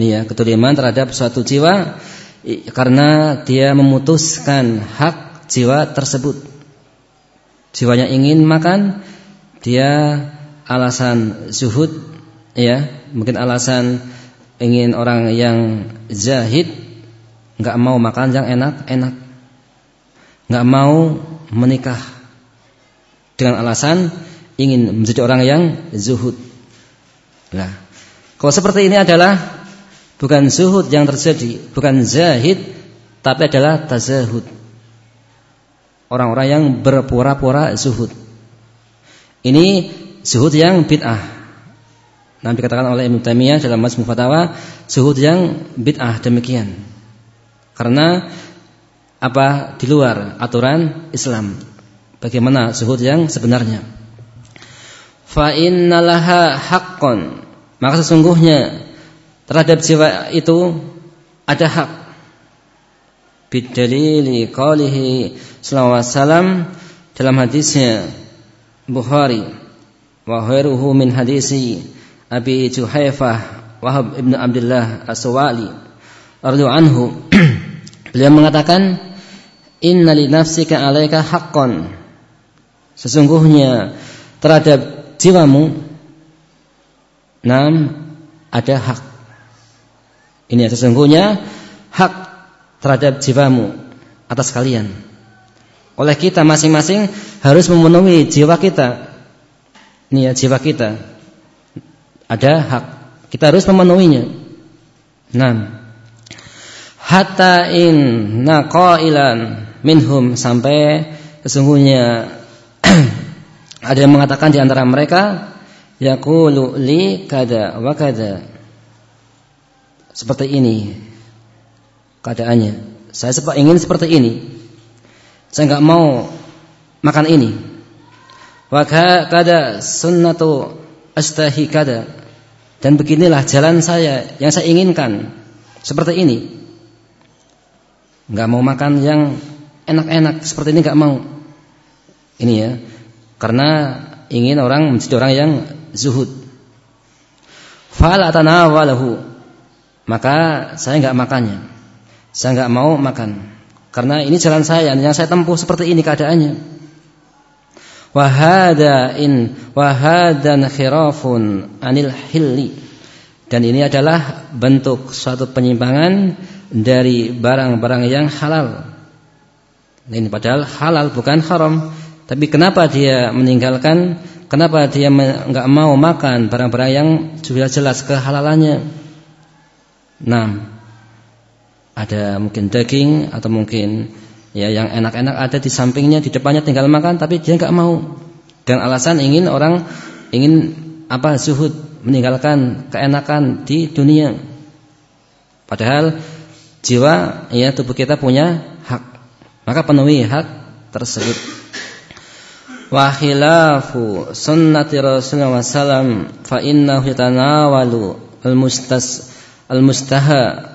Ya, kedoliman terhadap suatu jiwa karena dia memutuskan hak jiwa tersebut. Jiwanya ingin makan, dia alasan zuhud ya, mungkin alasan ingin orang yang zahid nggak mau makan yang enak-enak. nggak mau menikah dengan alasan ingin menjadi orang yang zuhud. Nah, kalau seperti ini adalah bukan zuhud yang terjadi, bukan zahid, tapi adalah tazahud. Orang-orang yang berpura-pura zuhud. Ini zuhud yang bid'ah. Nanti dikatakan oleh Ibnu Taimiyah dalam Majmu' Fatawa, zuhud yang bid'ah demikian. Karena apa di luar aturan Islam. Bagaimana zuhud yang sebenarnya? Fa innalaha haqqan. Maka sesungguhnya terhadap jiwa itu ada hak. Bidalili qalihi sallallahu wasallam dalam hadisnya Bukhari wa ghairuhu min hadisi Abi Juhaifah Wahab ibn Abdullah As-Sawali radhiyallahu anhu Beliau mengatakan, "Inna li nafsika 'alaika haqqan." Sesungguhnya terhadap jiwamu nam ada hak. Ini ya, sesungguhnya hak terhadap jiwamu atas kalian. Oleh kita masing-masing harus memenuhi jiwa kita. Ini ya jiwa kita. Ada hak. Kita harus memenuhinya. Nah, hatta in naqailan minhum sampai sesungguhnya ada yang mengatakan di antara mereka yaqulu li kada wa kada seperti ini keadaannya saya sempat ingin seperti ini saya enggak mau makan ini wa kada sunnatu astahi kada dan beginilah jalan saya yang saya inginkan seperti ini nggak mau makan yang enak-enak seperti ini nggak mau. Ini ya, karena ingin orang menjadi orang yang zuhud. Fala tanawalahu. Maka saya nggak makannya. Saya nggak mau makan. Karena ini jalan saya yang saya tempuh seperti ini keadaannya. Wahada in wahadan khirafun anil hilli. Dan ini adalah bentuk suatu penyimpangan dari barang-barang yang halal. Ini padahal halal bukan haram. Tapi kenapa dia meninggalkan? Kenapa dia enggak mau makan barang-barang yang sudah jelas kehalalannya? Nah, ada mungkin daging atau mungkin ya yang enak-enak ada di sampingnya, di depannya tinggal makan, tapi dia enggak mau. Dan alasan ingin orang ingin apa zuhud, meninggalkan keenakan di dunia. Padahal jiwa ya tubuh kita punya hak. Maka penuhi hak tersebut. Wa khilafu sunnati Rasulullah SAW fa innahu yatanawalu al-mustas al-mustaha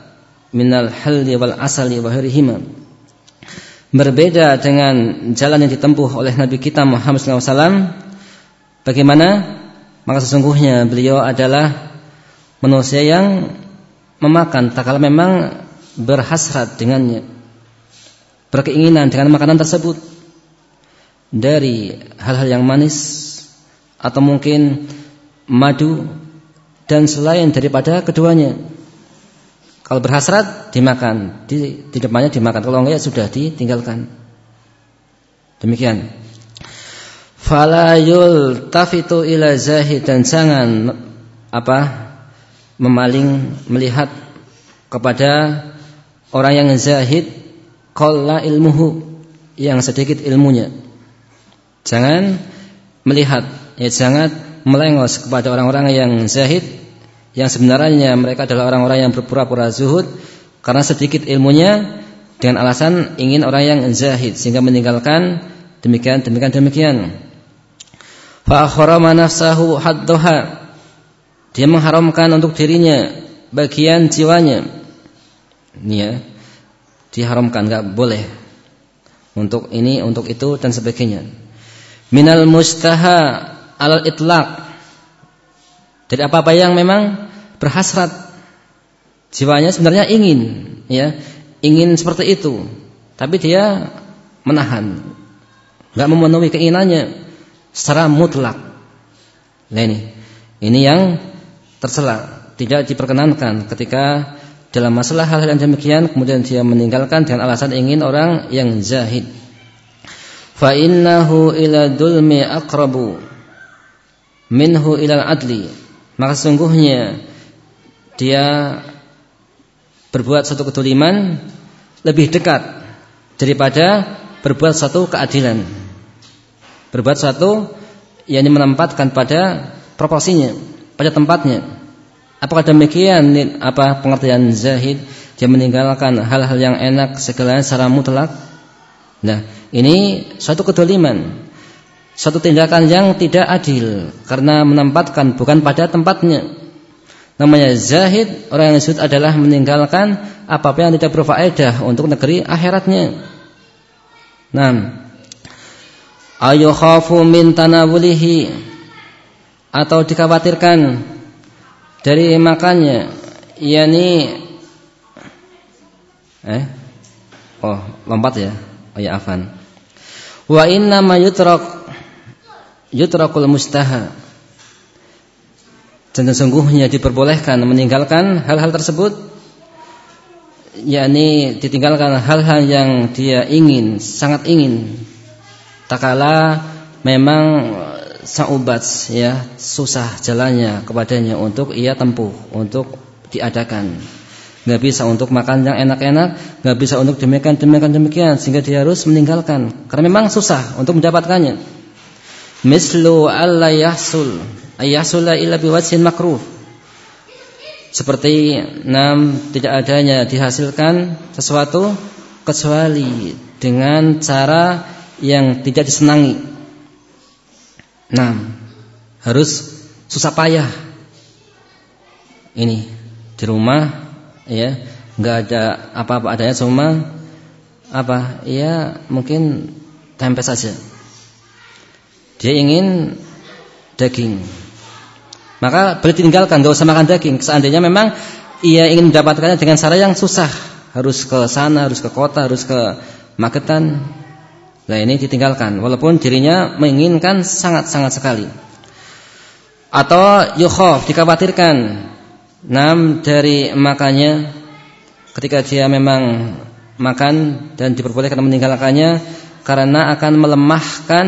minal halli wal asali wa hirihima. Berbeda dengan jalan yang ditempuh oleh Nabi kita Muhammad SAW. Bagaimana? Maka sesungguhnya beliau adalah manusia yang memakan tak memang berhasrat dengannya, berkeinginan dengan makanan tersebut dari hal-hal yang manis atau mungkin madu dan selain daripada keduanya. Kalau berhasrat dimakan, di, di depannya dimakan. Kalau enggak ya sudah ditinggalkan. Demikian. Falayul tafitu ila zahid dan jangan apa memaling melihat kepada orang yang zahid qalla ilmuhu yang sedikit ilmunya. Jangan melihat, ya jangan melengos kepada orang-orang yang zahid yang sebenarnya mereka adalah orang-orang yang berpura-pura zuhud karena sedikit ilmunya dengan alasan ingin orang yang zahid sehingga meninggalkan demikian demikian demikian. Fa akhrama nafsahu haddaha. Dia mengharamkan untuk dirinya bagian jiwanya ini ya diharamkan nggak boleh untuk ini untuk itu dan sebagainya minal mustaha al itlaq dari apa-apa yang memang berhasrat Jiwanya sebenarnya ingin, ya, ingin seperti itu, tapi dia menahan, nggak memenuhi keinginannya secara mutlak. Nah ini, ini yang tercela, tidak diperkenankan ketika dalam masalah hal-hal yang demikian kemudian dia meninggalkan dengan alasan ingin orang yang zahid. Fa innahu ila dulmi aqrabu minhu ila adli. Maka sungguhnya dia berbuat satu ketuliman lebih dekat daripada berbuat satu keadilan. Berbuat satu yang menempatkan pada proporsinya, pada tempatnya. Apakah demikian apa pengertian zahid? Dia meninggalkan hal-hal yang enak segala secara mutlak. Nah, ini suatu kedoliman, suatu tindakan yang tidak adil karena menempatkan bukan pada tempatnya. Namanya zahid, orang yang zahid adalah meninggalkan apa-apa yang tidak berfaedah untuk negeri akhiratnya. Nah, ayukhafu min tanawulihi atau dikhawatirkan dari makannya yakni eh oh lompat ya? Oh ya afan. Wa inna ma yutrak yutrakul mustaha dan sesungguhnya diperbolehkan meninggalkan hal-hal tersebut yakni ditinggalkan hal-hal yang dia ingin sangat ingin. Tak kala memang saubat ya susah jalannya kepadanya untuk ia tempuh untuk diadakan. Nggak bisa untuk makan yang enak-enak nggak bisa untuk demikian demikian demikian sehingga dia harus meninggalkan. Karena memang susah untuk mendapatkannya. Mislu alla yahsul ayasula illa biwajhin makruh seperti enam tidak adanya dihasilkan sesuatu kecuali dengan cara yang tidak disenangi. Enam harus susah payah. Ini di rumah ya nggak ada apa-apa adanya cuma apa ya mungkin tempe saja. Dia ingin daging maka boleh tinggalkan, gak usah makan daging. Seandainya memang ia ingin mendapatkannya dengan cara yang susah, harus ke sana, harus ke kota, harus ke marketan. Nah ini ditinggalkan, walaupun dirinya menginginkan sangat-sangat sekali. Atau yukhof dikhawatirkan, nam dari makannya ketika dia memang makan dan diperbolehkan meninggalkannya karena akan melemahkan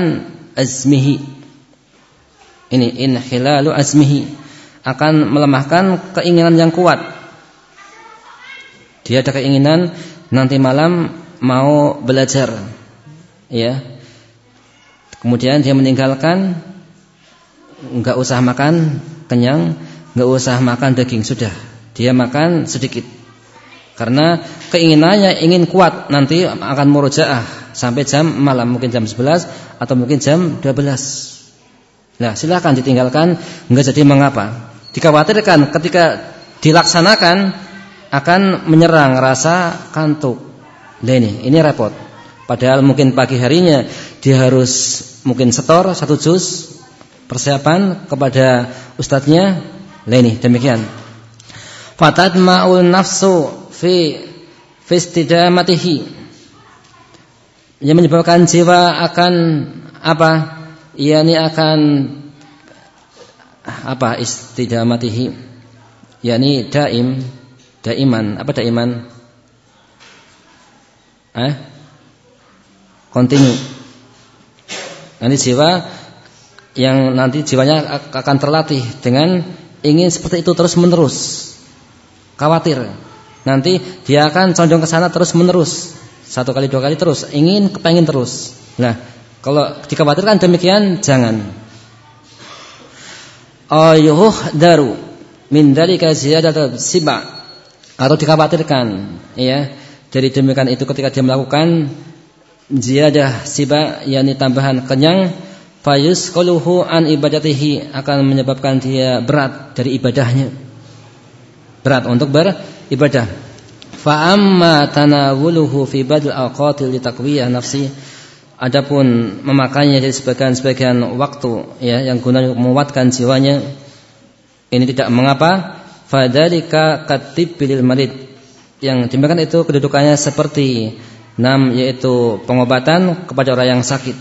azmihi ini inhilalu azmihi akan melemahkan keinginan yang kuat. Dia ada keinginan nanti malam mau belajar. Ya. Kemudian dia meninggalkan enggak usah makan kenyang, enggak usah makan daging sudah. Dia makan sedikit. Karena keinginannya ingin kuat nanti akan murojaah sampai jam malam mungkin jam 11 atau mungkin jam 12. Nah, silakan ditinggalkan, enggak jadi mengapa. Dikhawatirkan ketika dilaksanakan akan menyerang rasa kantuk. Nah ini, ini repot. Padahal mungkin pagi harinya dia harus mungkin setor satu juz persiapan kepada ustadznya. Nah ini demikian. Fatad ma'ul nafsu fi fistidamatihi yang menyebabkan jiwa akan apa ia ini akan apa istidamatihi yakni daim daiman. Apa daiman? Eh? Continue. Nanti jiwa yang nanti jiwanya akan terlatih dengan ingin seperti itu terus menerus khawatir. Nanti dia akan condong ke sana terus menerus satu kali dua kali terus. Ingin kepengen terus. Nah kalau dikhawatirkan demikian jangan. Ayuh daru min dalika ziyadat siba. Atau dikhawatirkan ya. Dari demikian itu ketika dia melakukan ziyadah siba yakni tambahan kenyang fayus qaluhu an ibadatihi akan menyebabkan dia berat dari ibadahnya. Berat untuk beribadah. Fa amma tanawuluhu fi badl awqatil li taqwiyah nafsi Adapun memakainya dari sebagian-sebagian waktu ya yang guna menguatkan jiwanya ini tidak mengapa fadzalika bilil marid. Yang demikian itu kedudukannya seperti nam yaitu pengobatan kepada orang yang sakit.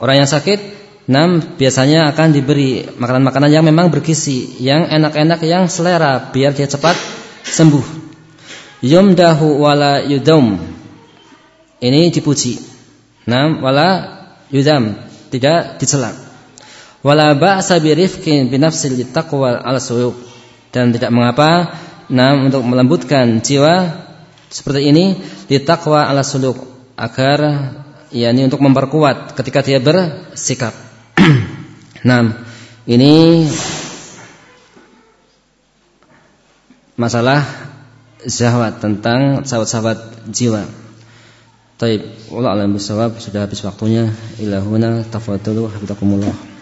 Orang yang sakit nam biasanya akan diberi makanan-makanan yang memang bergizi, yang enak-enak, yang selera biar dia cepat sembuh. Yumdahu wala yudam. Ini dipuji. Nam wala yudam, tidak dicela. Wala ba'sa bi rifqin bi taqwa al suyuk dan tidak mengapa nah untuk melembutkan jiwa seperti ini di takwa ala suluk agar yakni untuk memperkuat ketika dia bersikap. nah, ini masalah zahwat tentang sahabat-sahabat jiwa. Taib, Allah alam bisawab sudah habis waktunya. Ilahuna tafadhalu hafizakumullah.